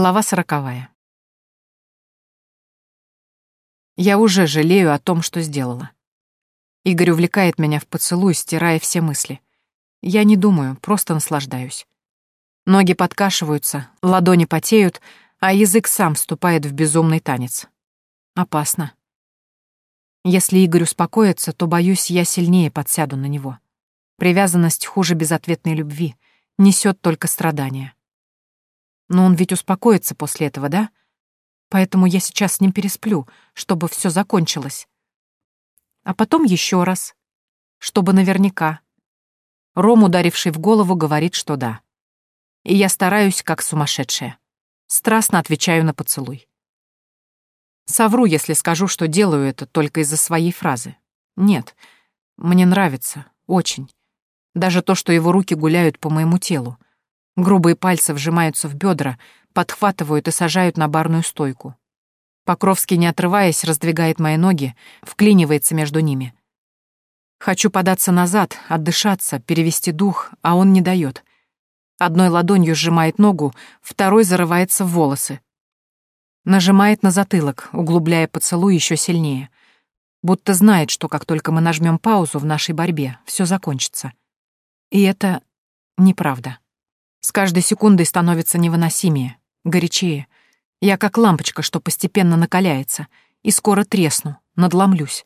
Глава сороковая. Я уже жалею о том, что сделала. Игорь увлекает меня в поцелуй, стирая все мысли. Я не думаю, просто наслаждаюсь. Ноги подкашиваются, ладони потеют, а язык сам вступает в безумный танец. Опасно. Если Игорь успокоится, то, боюсь, я сильнее подсяду на него. Привязанность хуже безответной любви, несет только страдания. Но он ведь успокоится после этого, да? Поэтому я сейчас с ним пересплю, чтобы все закончилось. А потом еще раз, чтобы наверняка. Ром, ударивший в голову, говорит, что да. И я стараюсь, как сумасшедшая. Страстно отвечаю на поцелуй. Совру, если скажу, что делаю это только из-за своей фразы. Нет, мне нравится, очень. Даже то, что его руки гуляют по моему телу. Грубые пальцы вжимаются в бедра, подхватывают и сажают на барную стойку. Покровский, не отрываясь, раздвигает мои ноги, вклинивается между ними. Хочу податься назад, отдышаться, перевести дух, а он не дает. Одной ладонью сжимает ногу, второй зарывается в волосы, Нажимает на затылок, углубляя поцелуй еще сильнее. Будто знает, что как только мы нажмем паузу в нашей борьбе, все закончится. И это неправда. С каждой секундой становится невыносимее, горячее. Я как лампочка, что постепенно накаляется, и скоро тресну, надломлюсь.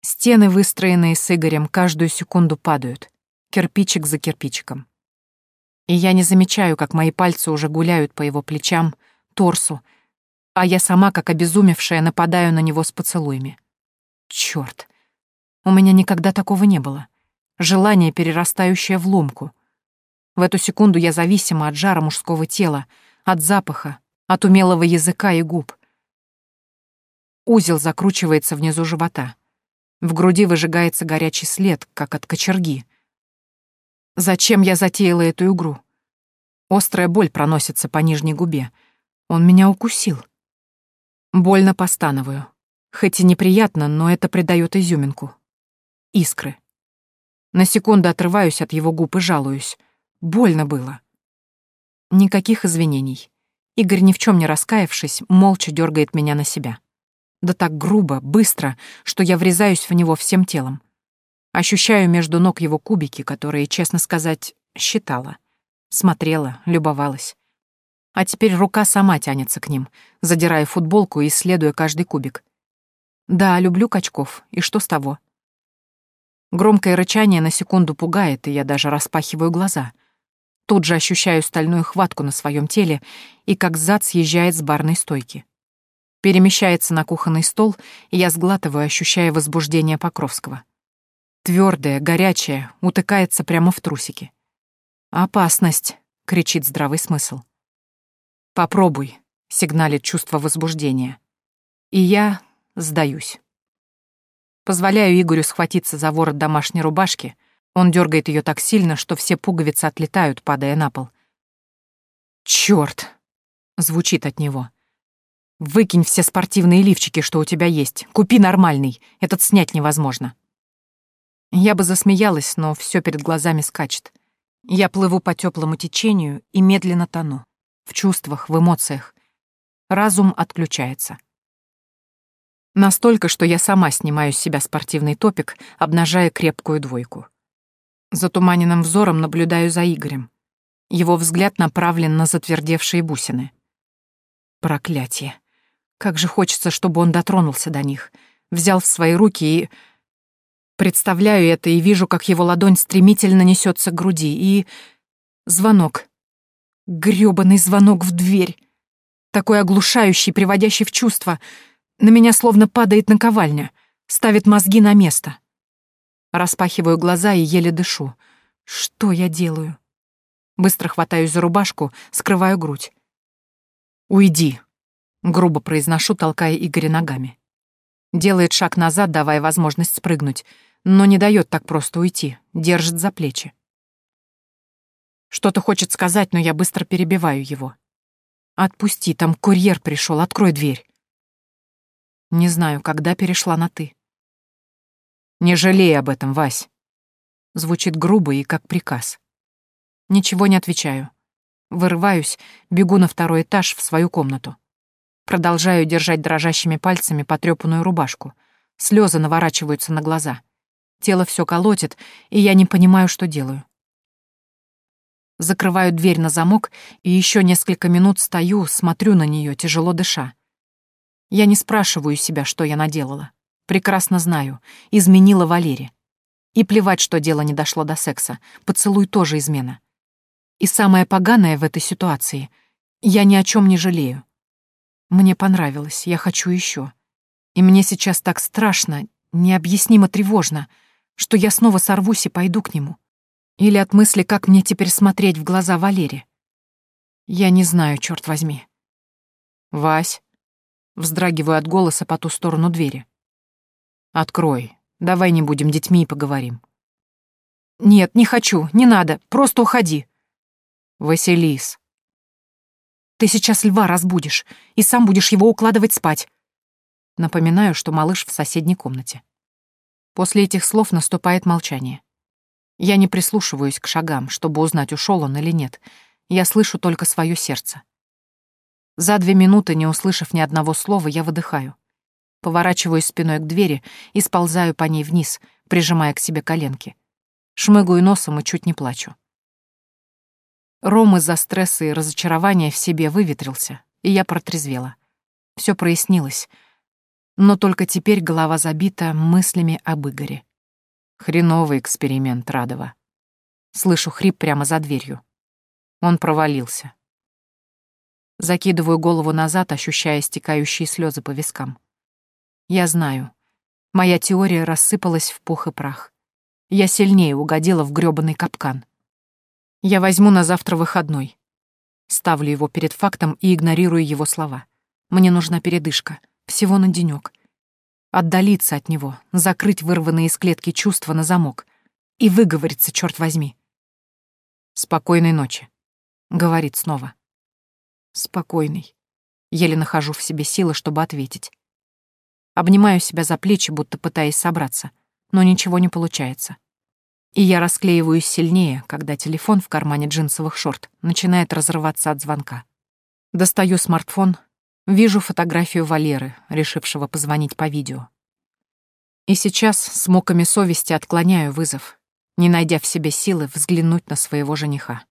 Стены, выстроенные с Игорем, каждую секунду падают, кирпичик за кирпичиком. И я не замечаю, как мои пальцы уже гуляют по его плечам, торсу, а я сама, как обезумевшая, нападаю на него с поцелуями. Чёрт, у меня никогда такого не было. Желание, перерастающее в ломку. В эту секунду я зависима от жара мужского тела, от запаха, от умелого языка и губ. Узел закручивается внизу живота. В груди выжигается горячий след, как от кочерги. Зачем я затеяла эту игру? Острая боль проносится по нижней губе — он меня укусил. Больно постановую. Хоть и неприятно, но это придает изюминку. Искры. На секунду отрываюсь от его губ и жалуюсь. Больно было. Никаких извинений. Игорь, ни в чем не раскаявшись, молча дергает меня на себя. Да так грубо, быстро, что я врезаюсь в него всем телом. Ощущаю между ног его кубики, которые, честно сказать, считала. Смотрела, любовалась. А теперь рука сама тянется к ним, задирая футболку и исследуя каждый кубик. Да, люблю качков, и что с того? Громкое рычание на секунду пугает, и я даже распахиваю глаза. Тут же ощущаю стальную хватку на своем теле и как зад съезжает с барной стойки. Перемещается на кухонный стол, и я сглатываю, ощущая возбуждение Покровского. Твердое, горячее, утыкается прямо в трусики. «Опасность!» — кричит здравый смысл. «Попробуй», — сигналит чувство возбуждения. И я сдаюсь. Позволяю Игорю схватиться за ворот домашней рубашки. Он дергает ее так сильно, что все пуговицы отлетают, падая на пол. «Чёрт!» — звучит от него. «Выкинь все спортивные лифчики, что у тебя есть. Купи нормальный. Этот снять невозможно». Я бы засмеялась, но все перед глазами скачет. Я плыву по теплому течению и медленно тону в чувствах, в эмоциях. Разум отключается. Настолько, что я сама снимаю с себя спортивный топик, обнажая крепкую двойку. Затуманенным взором наблюдаю за Игорем. Его взгляд направлен на затвердевшие бусины. Проклятие. Как же хочется, чтобы он дотронулся до них, взял в свои руки и... Представляю это и вижу, как его ладонь стремительно несется к груди, и... Звонок. Грёбаный звонок в дверь. Такой оглушающий, приводящий в чувство. На меня словно падает наковальня, ставит мозги на место. Распахиваю глаза и еле дышу. Что я делаю? Быстро хватаюсь за рубашку, скрываю грудь. «Уйди», — грубо произношу, толкая Игоря ногами. Делает шаг назад, давая возможность спрыгнуть, но не дает так просто уйти, держит за плечи. Что-то хочет сказать, но я быстро перебиваю его. «Отпусти, там курьер пришел, открой дверь». Не знаю, когда перешла на «ты». «Не жалей об этом, Вась». Звучит грубо и как приказ. Ничего не отвечаю. Вырываюсь, бегу на второй этаж в свою комнату. Продолжаю держать дрожащими пальцами потрёпанную рубашку. Слёзы наворачиваются на глаза. Тело всё колотит, и я не понимаю, что делаю. Закрываю дверь на замок и ещё несколько минут стою, смотрю на неё, тяжело дыша. Я не спрашиваю себя, что я наделала. Прекрасно знаю, изменила Валере. И плевать, что дело не дошло до секса, поцелуй тоже измена. И самое поганое в этой ситуации — я ни о чем не жалею. Мне понравилось, я хочу еще. И мне сейчас так страшно, необъяснимо тревожно, что я снова сорвусь и пойду к нему. Или от мысли, как мне теперь смотреть в глаза Валере. Я не знаю, черт возьми. «Вась», вздрагиваю от голоса по ту сторону двери. «Открой. Давай не будем детьми и поговорим». «Нет, не хочу, не надо, просто уходи». «Василис». «Ты сейчас льва разбудишь, и сам будешь его укладывать спать». Напоминаю, что малыш в соседней комнате. После этих слов наступает молчание. Я не прислушиваюсь к шагам, чтобы узнать, ушел он или нет. Я слышу только свое сердце. За две минуты, не услышав ни одного слова, я выдыхаю. Поворачиваюсь спиной к двери и сползаю по ней вниз, прижимая к себе коленки. Шмыгаю носом и чуть не плачу. Ром из-за стресса и разочарования в себе выветрился, и я протрезвела. Все прояснилось. Но только теперь голова забита мыслями об Игоре. Хреновый эксперимент Радова. Слышу хрип прямо за дверью. Он провалился. Закидываю голову назад, ощущая стекающие слезы по вискам. Я знаю. Моя теория рассыпалась в пух и прах. Я сильнее угодила в грёбаный капкан. Я возьму на завтра выходной. Ставлю его перед фактом и игнорирую его слова. Мне нужна передышка. Всего на денёк. Отдалиться от него, закрыть вырванные из клетки чувства на замок. И выговориться, черт возьми. «Спокойной ночи», — говорит снова спокойный. Еле нахожу в себе силы, чтобы ответить. Обнимаю себя за плечи, будто пытаясь собраться, но ничего не получается. И я расклеиваюсь сильнее, когда телефон в кармане джинсовых шорт начинает разрываться от звонка. Достаю смартфон, вижу фотографию Валеры, решившего позвонить по видео. И сейчас с муками совести отклоняю вызов, не найдя в себе силы взглянуть на своего жениха.